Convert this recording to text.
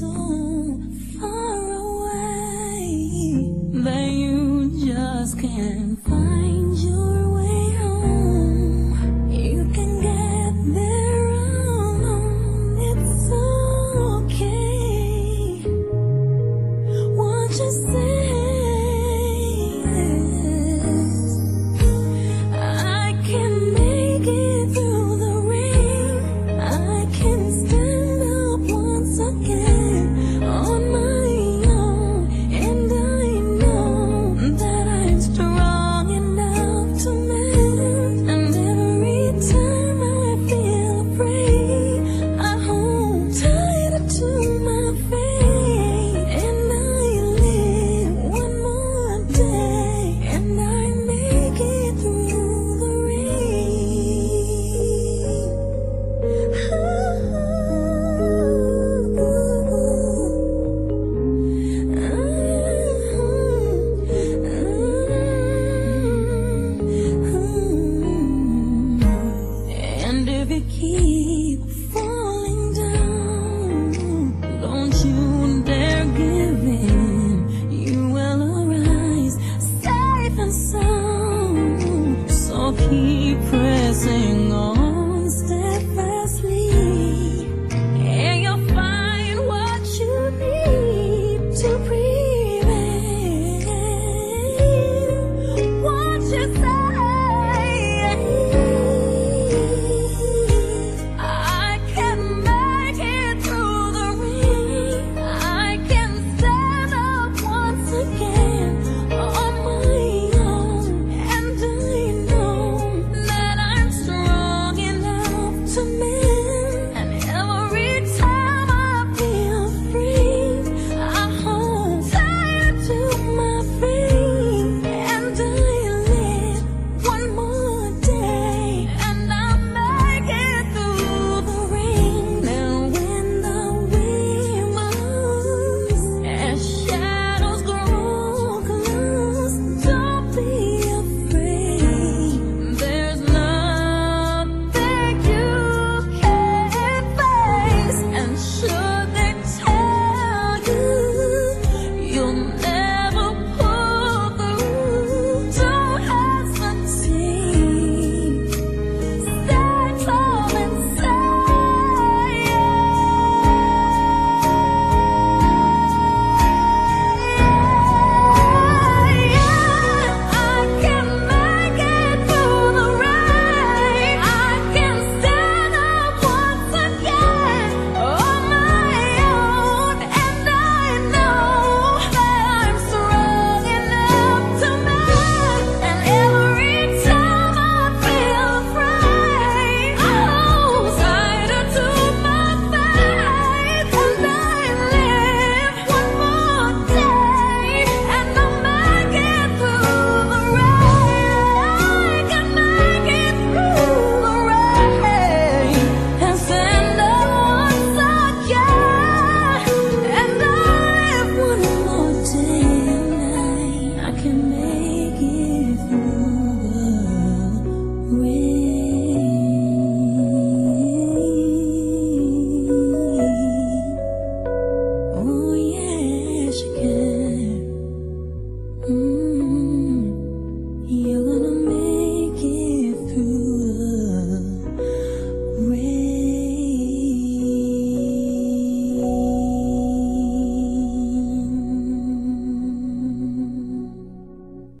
so far away that you just can't